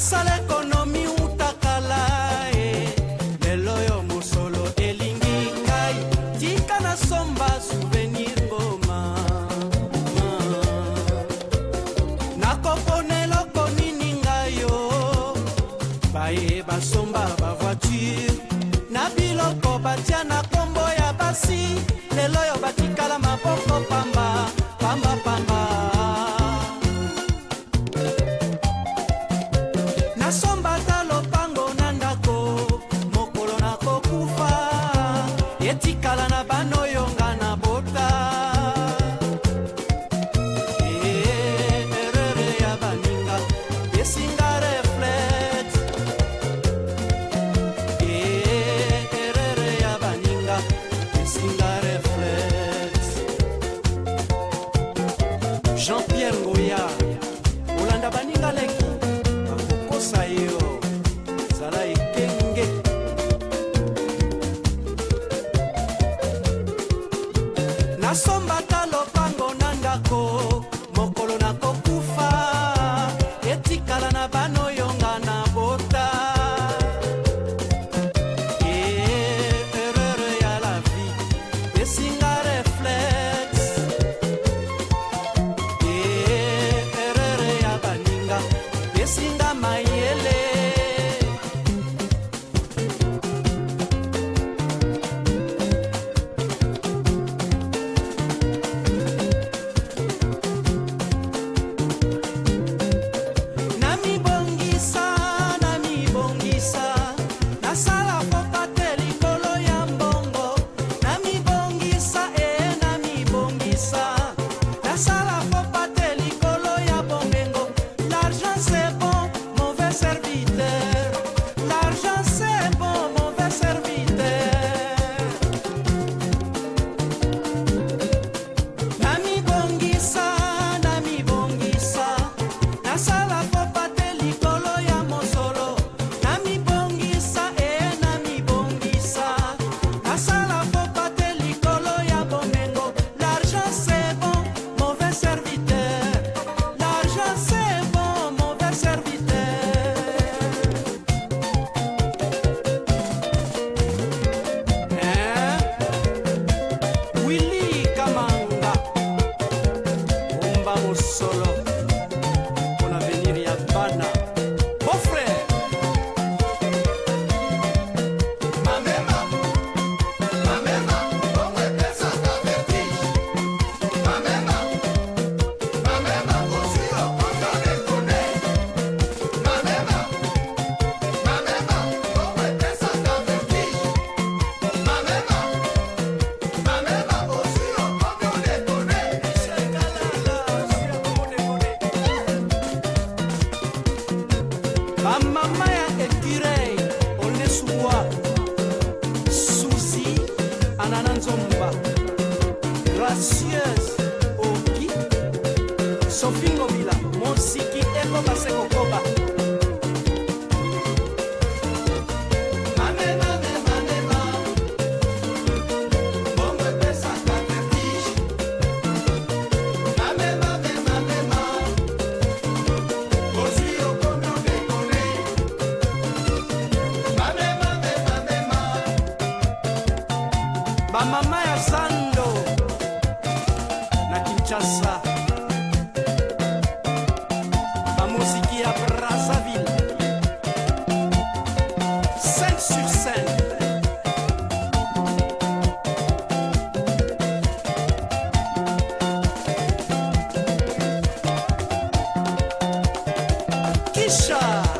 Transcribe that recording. asala ekonomi utakala e eh. lelo yo mosolo elingi ngai tika nasomba souvenir ngoma nakopona eloko nini ngai yo baye basomba bavoiture na biloko batia saiu. solo Maloba, Gracieuse Oki, Sophie Ngobila, Monsiki Eko Baseko Koba. Mamá Misha.